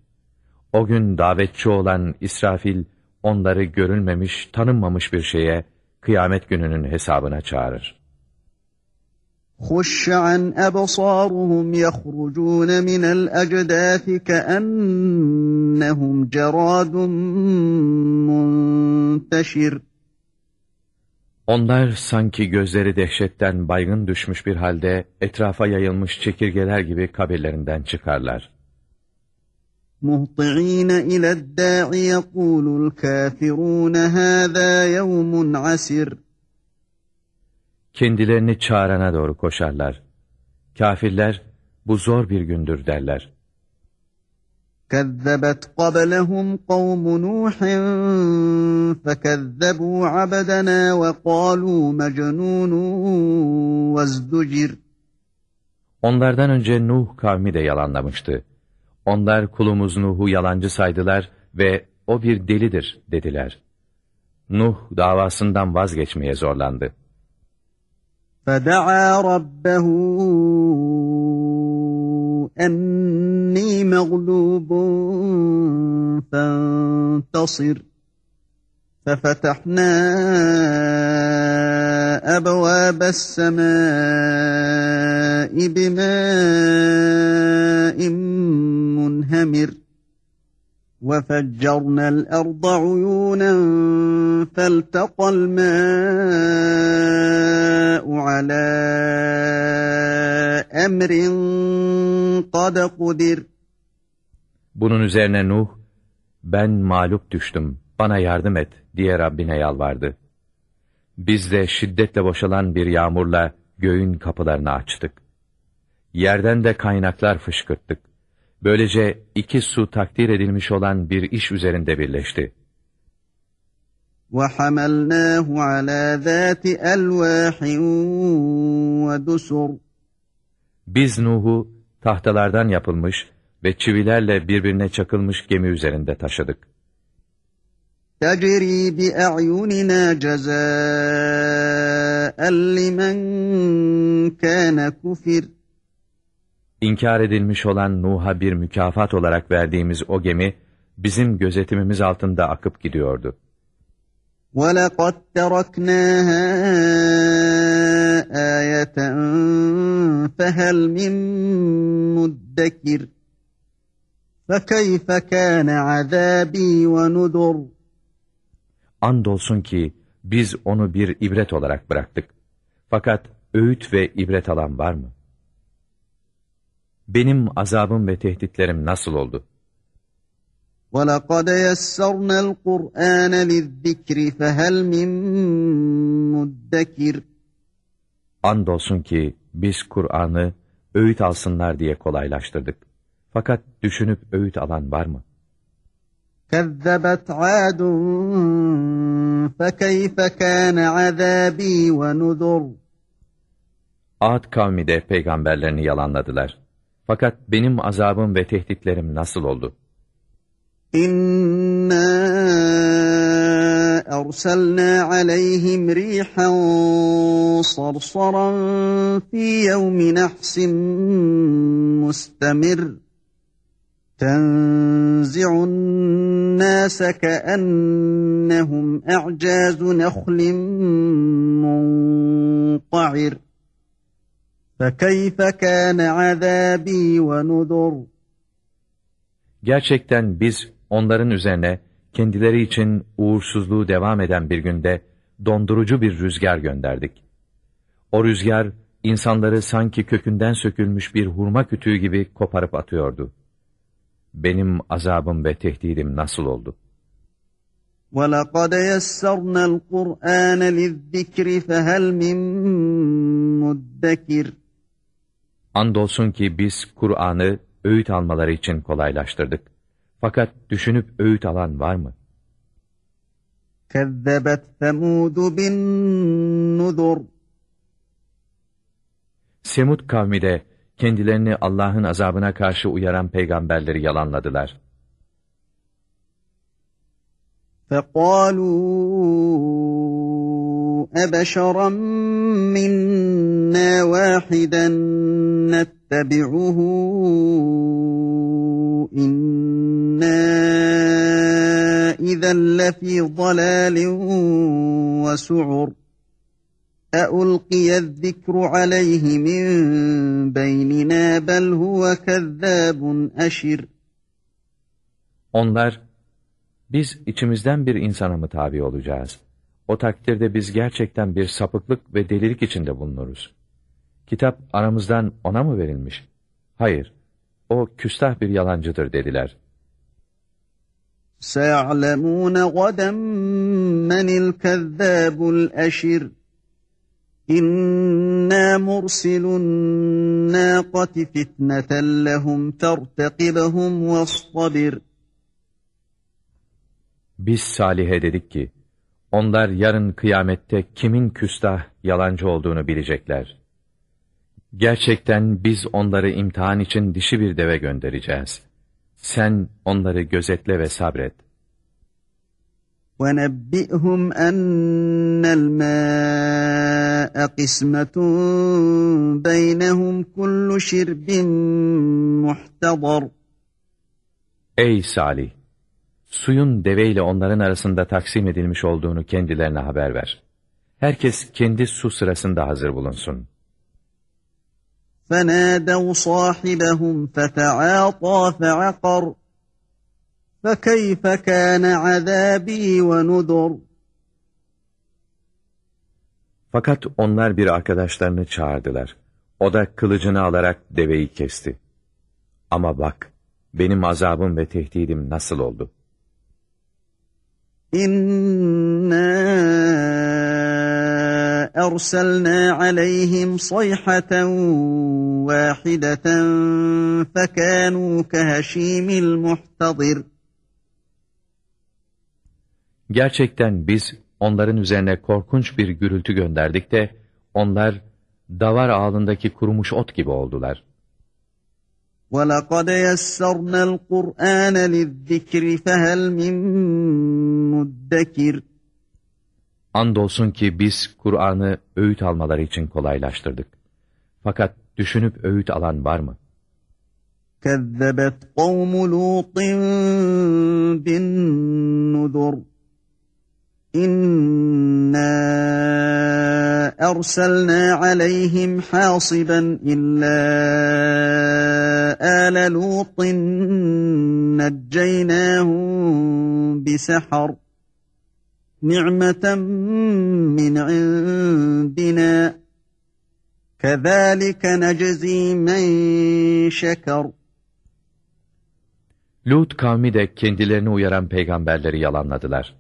O gün davetçi olan İsrafil, onları görülmemiş, tanınmamış bir şeye, kıyamet gününün hesabına çağırır. خُشَّ عَنْ أَبْصَارُهُمْ يَخْرُجُونَ مِنَ الْأَجْدَاثِ كَأَنَّهُمْ جَرَادٌ مُنْتَشِرٌ Onlar sanki gözleri dehşetten baygın düşmüş bir halde etrafa yayılmış çekirgeler gibi kabirlerinden çıkarlar. مُهْطِعِينَ إِلَى الدَّاعِ يَقُولُ الْكَافِرُونَ هَذَا يَوْمٌ عَسِرٌ Kendilerini çağırana doğru koşarlar. Kafirler, bu zor bir gündür derler. كَذَّبَتْ قَبْلَهُمْ قَوْمُ نُوحٍ فَكَذَّبُوا عَبْدَنَا وَقَالُوا مَجْنُونٌ وَازْدُجِرٌ Onlardan önce Nuh kavmi de yalanlamıştı. Onlar kulumuz Nuh'u yalancı saydılar ve o bir delidir dediler. Nuh davasından vazgeçmeye zorlandı. فَدَعَا رَبَّهُ أَنِّي مَغْلُوبٌ فَانْتَصِرْ. فَفَتَحْنَا أَبْوَابَ السَّمَاءِ بِمَاءٍ مُنْهَمِرٍ. وَفَجَّرْنَا الْأَرْضَ عُيُونًا فَالْتَقَى الْمَاءُ عَلَى أَمْرٍ قَدْ قُدِرَ Bunun üzerine Nuh, ben mağlup düştüm, bana yardım et diye Rabbine yalvardı. Biz de şiddetle boşalan bir yağmurla göğün kapılarını açtık. Yerden de kaynaklar fışkırttık. Böylece iki su takdir edilmiş olan bir iş üzerinde birleşti. وَحَمَلْنَاهُ عَلَى ذَاتِ أَلْوَاحٍ وَدُسُرٍ Biz Nuh'u tahtalardan yapılmış ve çivilerle birbirine çakılmış gemi üzerinde taşıdık. تَجْرِي بِأَعْيُنِنَا جَزَاءً لِمَنْ كَانَ كُفِرٍ İnkar edilmiş olan Nuh'a bir mükafat olarak verdiğimiz o gemi, bizim gözetimimiz altında akıp gidiyordu. وَلَقَدْ تَرَكْنَاهَا آيَةً فَهَلْ مِنْ مُدَّكِرٍ فَكَيْفَ كَانَ عَذَابِي وَنُذُرٍ Andolsun ki biz onu bir ibret olarak bıraktık. Fakat öğüt ve ibret alan var mı? Benim azabım ve tehditlerim nasıl oldu? وَلَقَدْ يَسَّرْنَا الْقُرْآنَ لِلذِّكْرِ فَهَلْ مِنْ مُدَّكِرٍ Andolsun ki biz Kur'an'ı öğüt alsınlar diye kolaylaştırdık. Fakat düşünüp öğüt alan var mı? كَذَّبَتْ عَادٌ فَكَيْفَ كَانَ عَذَابِي وَنُذُرٍ Ad kavmi de peygamberlerini yalanladılar. Fakat benim azabım ve tehditlerim nasıl oldu? İnna erselna aleyhim rihan sarsaran fi yevmi nahsin mustemir. تنزع الناس كأنهم أعجاز نخل منقعر فَكَيْفَ كَانَ عَذَابِي وَنُذُرُ Gerçekten biz onların üzerine kendileri için uğursuzluğu devam eden bir günde dondurucu bir rüzgar gönderdik. O rüzgar insanları sanki kökünden sökülmüş bir hurma kütüğü gibi koparıp atıyordu. Benim azabım ve tehdidim nasıl oldu? وَلَقَدْ يَسَّرْنَا الْقُرْآنَ لِلذِّكْرِ فَهَلْ مِنْ مُدَّكِرٍ Andolsun ki biz Kur'an'ı öğüt almaları için kolaylaştırdık. Fakat düşünüp öğüt alan var mı? كَذَّبَتْ ثَمُودُ بِالنُّذُرِ Semud kavmi de kendilerini Allah'ın azabına karşı uyaran peygamberleri yalanladılar. فَقَالُوا أَبَشَرًا مِنَّا وَاحِدًا نَتَّبِعُهُ إِنَّا إِذًا لَفِي ضَلَالٍ وَسُعُرٍ أَأُلْقِيَ الذِّكْرُ عَلَيْهِ مِنْ بَيْنِنَا بَلْ هُوَ كَذَّابٌ أَشِرٌ Onlar, biz içimizden bir insana mı tabi olacağız? O takdirde biz gerçekten bir sapıklık ve delilik içinde bulunuruz. Kitap aramızdan ona mı verilmiş? Hayır, o küstah bir yalancıdır dediler. سَيَعْلَمُونَ غَدًا مَنِ الْكَذَّابُ الْأَشِرُ İnna mursilun naqati fitneten lehum tertekibhum vastabir. Biz Salih'e dedik ki, onlar yarın kıyamette kimin küstah, yalancı olduğunu bilecekler. Gerçekten biz onları imtihan için dişi bir deve göndereceğiz. Sen onları gözetle ve sabret. وَنَبِّئْهُمْ أَنَّ الْمَاءَ قِسْمَةٌ بَيْنَهُمْ كُلُّ شِرْبٍ مُحْتَضَرٌ Ey Salih! Suyun deveyle onların arasında taksim edilmiş olduğunu kendilerine haber ver. Herkes kendi su sırasında hazır bulunsun. فَنَادَوْا صَاحِبَهُمْ فَتَعَاطَى فَعَقَرَ فَكَيْفَ كَانَ عَذَابِي وَنُذُرُ Fakat onlar bir arkadaşlarını çağırdılar. O da kılıcını alarak deveyi kesti. Ama bak, benim azabım ve tehdidim nasıl oldu? İnna erselna aleyhim sayhaten vahideten fekânû keheşîmil muhtadir. Gerçekten biz onların üzerine korkunç bir gürültü gönderdik de, onlar davar ağlındaki kurumuş ot gibi oldular. وَلَقَدْ يَسَّرْنَا الْقُرْآنَ لِلذِّكْرِ فَهَلْ مِنْ müddekir. Andolsun ki biz Kur'an'ı öğüt almaları için kolaylaştırdık. Fakat düşünüp öğüt alan var mı? Kezzebet kavmu Lut'in bin nudur. İnna erselna aleyhim hasiben illa ale Lut'in necceynâhum bisehar min indina kezalike neczi men şeker Lut kavmi de kendilerini uyaran peygamberleri yalanladılar.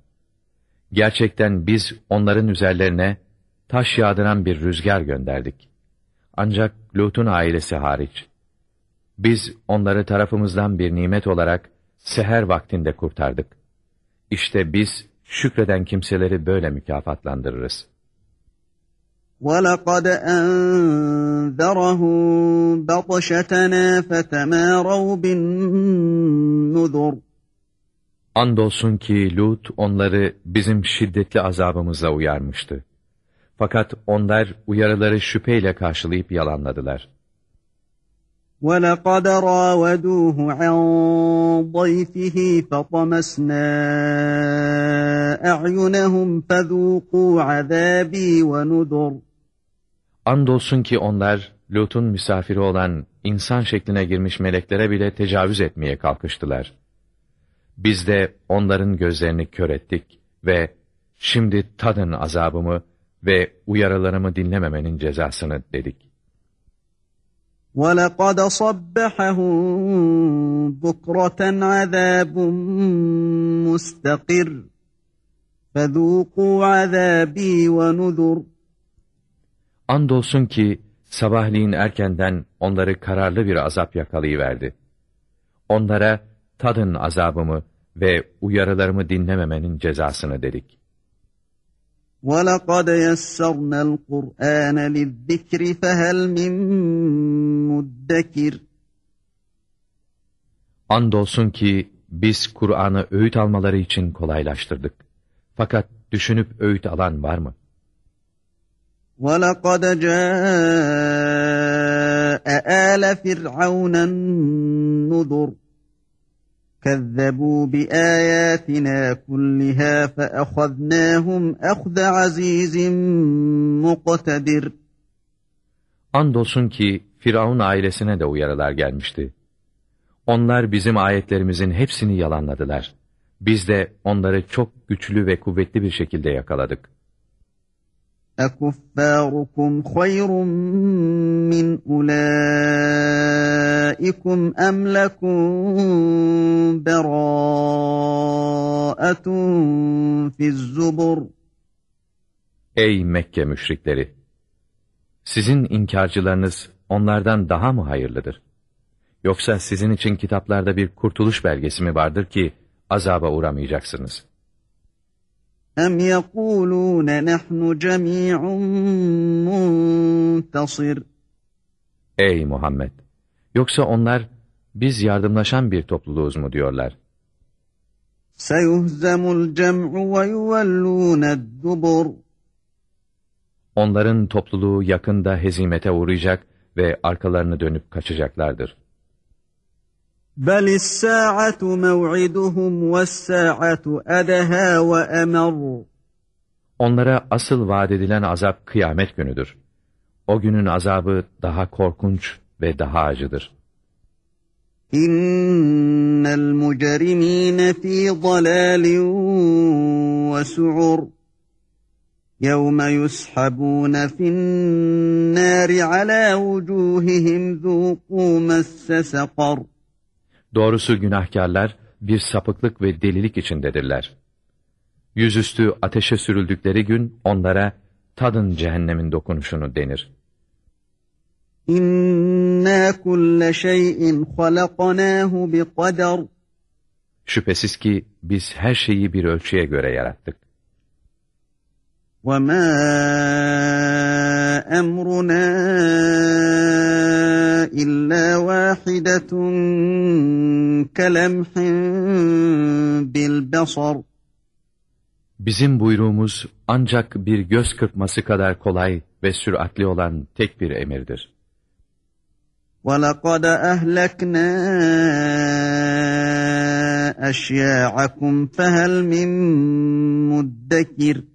Gerçekten biz onların üzerlerine taş yağdıran bir rüzgar gönderdik. Ancak Lut'un ailesi hariç. Biz onları tarafımızdan bir nimet olarak seher vaktinde kurtardık. İşte biz şükreden kimseleri böyle mükafatlandırırız. وَلَقَدْ أَنذَرَهُمْ بَطْشَتَنَا فَتَمَارَوْا بِالنُّذُرِ Andolsun ki Lut onları bizim şiddetli azabımızla uyarmıştı. Fakat onlar uyarıları şüpheyle karşılayıp yalanladılar. وَلَقَدْ رَاوَدُوهُ عَنْ ضَيْفِهِ فَطَمَسْنَا أَعْيُنَهُمْ فَذُوقُوا عَذَابِي وَنُذُرْ Andolsun ki onlar Lut'un misafiri olan insan şekline girmiş meleklere bile tecavüz etmeye kalkıştılar. Biz de onların gözlerini kör ettik ve şimdi tadın azabımı ve uyarılarımı dinlememenin cezasını dedik. وَلَقَدْ صَبَّحَهُمْ بُكْرَةً عَذَابٌ مُسْتَقِرٌ فَذُوقُوا عَذَابِي وَنُذُرْ Andolsun ki sabahleyin erkenden onları kararlı bir azap yakalayıverdi. Onlara tadın azabımı ve uyarılarımı dinlememenin cezasını dedik. وَلَقَدْ يَسَّرْنَا الْقُرْآنَ لِلذِّكْرِ فَهَلْ مِنْ مُدَّكِرٍ Andolsun ki biz Kur'an'ı öğüt almaları için kolaylaştırdık. Fakat düşünüp öğüt alan var mı? وَلَقَدْ جَاءَ آلَ فِرْعَوْنَ النُّذُرُ كَذَّبُوا بِآيَاتِنَا كُلِّهَا فَأَخَذْنَاهُمْ أَخْذَ عَز۪يزٍ مُقْتَدِرٍ Andolsun ki Firavun ailesine de uyarılar gelmişti. Onlar bizim ayetlerimizin hepsini yalanladılar. Biz de onları çok güçlü ve kuvvetli bir şekilde yakaladık. أَكُفَّارُكُمْ خَيْرٌ مِّنْ أُولَٰئِكُمْ أَمْ لَكُمْ بَرَاءَةٌ فِي الزُّبُرِ Ey Mekke müşrikleri! Sizin inkarcılarınız onlardan daha mı hayırlıdır? Yoksa sizin için kitaplarda bir kurtuluş belgesi mi vardır ki azaba uğramayacaksınız? Em yekulûne nehnu. Ey Muhammed! Yoksa onlar, biz yardımlaşan bir topluluğuz mu diyorlar? Seyuhzemul cem'u ve yuvellûned dubur. Onların topluluğu yakında hezimete uğrayacak ve arkalarını dönüp kaçacaklardır. بل الساعة موعدهم والساعة أدهى وأمر Onlara asıl vaat edilen azap kıyamet günüdür. O günün azabı daha korkunç ve daha acıdır. إن المجرمين في ضلال وسعر يوم يسحبون في النار على وجوههم ذوقوا مس سقر Doğrusu günahkarlar bir sapıklık ve delilik içindedirler. Yüzüstü ateşe sürüldükleri gün onlara tadın cehennemin dokunuşunu denir. إنا كل شيء خلقناه بقدر Şüphesiz ki biz her şeyi bir ölçüye göre yarattık. وما أمرنا إلا واحدة كلمح بالبصر Bizim buyruğumuz ancak bir göz kırpması kadar kolay ve süratli olan tek bir emirdir. وَلَقَدْ أَهْلَكْنَا أَشْيَاعَكُمْ فَهَلْ مِنْ مُدَّكِرٍ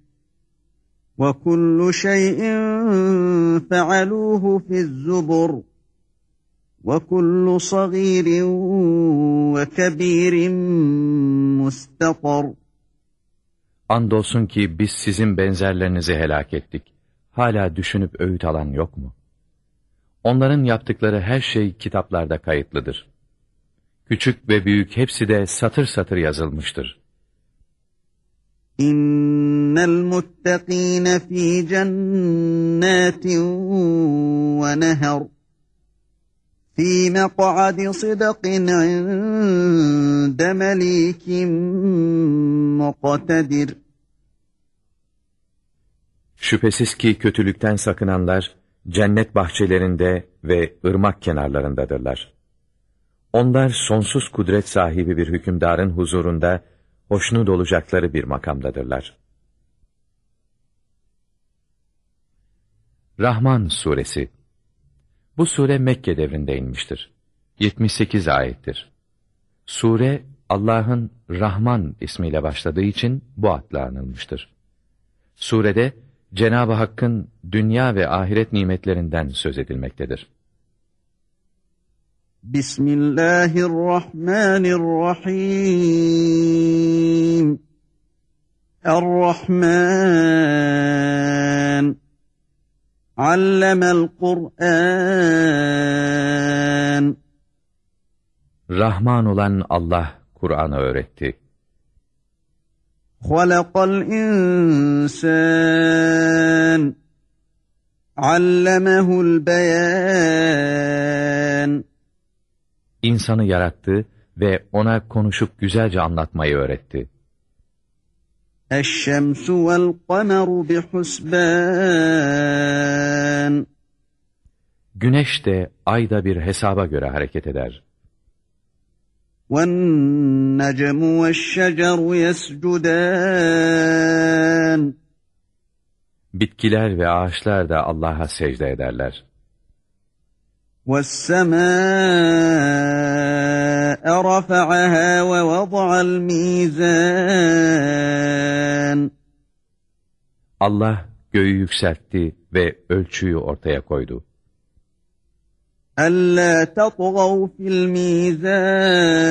وَكُلُّ شَيْءٍ فَعَلُوهُ فِي الزُّبُرِ وَكُلُّ صَغِيرٍ وَكَبِيرٍ مُسْتَطَرٍ Andolsun ki biz sizin benzerlerinizi helak ettik. Hala düşünüp öğüt alan yok mu? Onların yaptıkları her şey kitaplarda kayıtlıdır. Küçük ve büyük hepsi de satır satır yazılmıştır. İnnel muttakine fi cennetin ve neher. Fi meq'adi sıdqin inde melikin muqtedir. Şüphesiz ki kötülükten sakınanlar, cennet bahçelerinde ve ırmak kenarlarındadırlar. Onlar sonsuz kudret sahibi bir hükümdarın huzurunda hoşnut olacakları bir makamdadırlar. Rahman Suresi Bu sure Mekke devrinde inmiştir. 78 ayettir. Sure, Allah'ın Rahman ismiyle başladığı için bu adla anılmıştır. Surede, Cenab-ı Hakk'ın dünya ve ahiret nimetlerinden söz edilmektedir. Bismillahirrahmanirrahim. Er-Rahman. Allemel Kur'an. Rahman olan Allah Kur'an'ı öğretti. Halakal insan. Allemehul beyan İnsanı yarattı ve ona konuşup güzelce anlatmayı öğretti. الشَّمْسُ وَالْقَمَرُ بِحُسْبَانِ Güneş de ay da bir hesaba göre hareket eder. وَالنَّجْمُ وَالشَّجَرُ يَسْجُدَانِ Bitkiler ve ağaçlar da Allah'a secde ederler. وَالسَّمَاءَ رَفَعَهَا وَوَضَعَ الْمِيزَانِ Allah göğü yükseltti ve ölçüyü ortaya koydu. أَلَّا تَطْغَوْا فِي الْمِيزَانِ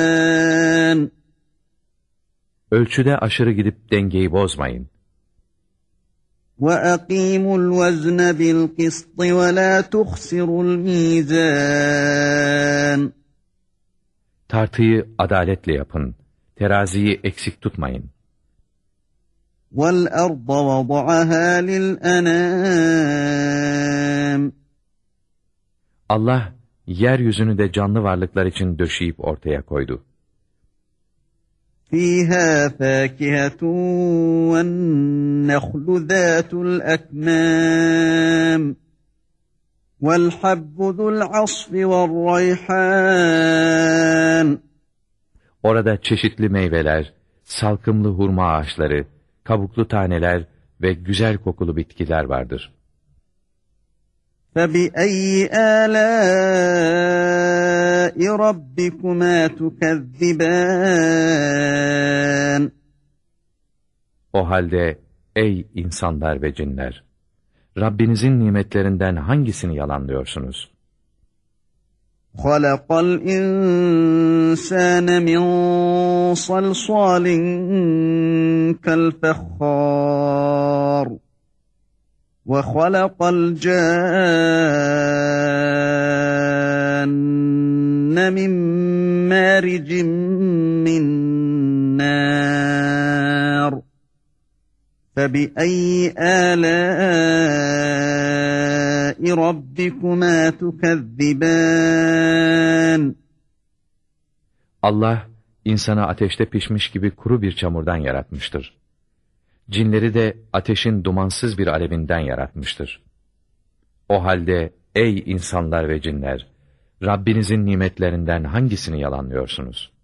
Ölçüde aşırı gidip dengeyi bozmayın. وَأَقِيمُوا الْوَزْنَ بِالْقِسْطِ وَلَا تُخْسِرُوا الْمِيزَانِ Tartıyı adaletle yapın. Teraziyi eksik tutmayın. وَالْأَرْضَ وَضَعَهَا لِلْأَنَامِ Allah yeryüzünü de canlı varlıklar için döşeyip ortaya koydu. فِيهَا فَاكِهَةٌ وَالنَّخْلُ ذَاتُ الْأَكْمَامِ وَالْحَبُّ ذُو الْعَصْفِ وَالرَّيْحَانِ Orada çeşitli meyveler, salkımlı hurma ağaçları, kabuklu taneler ve güzel kokulu bitkiler vardır. فَبِأَيِّ آلَاءِ رَبِّكُمَا تُكَذِّبَانِ O halde ey insanlar ve cinler, Rabbinizin nimetlerinden hangisini yalanlıyorsunuz? خَلَقَ الْإِنسَانَ مِنْ صَلْصَالٍ كَالْفَخَّارِ وَخَلَقَ الْجَانَّ مِنْ مَارِجٍ مِنْ نَارٍ فَبِأَيِّ آلَاءِ رَبِّكُمَا تُكَذِّبَانِ Allah, insanı ateşte pişmiş gibi kuru bir çamurdan yaratmıştır. Cinleri de ateşin dumansız bir alevinden yaratmıştır. O halde ey insanlar ve cinler, Rabbinizin nimetlerinden hangisini yalanlıyorsunuz?'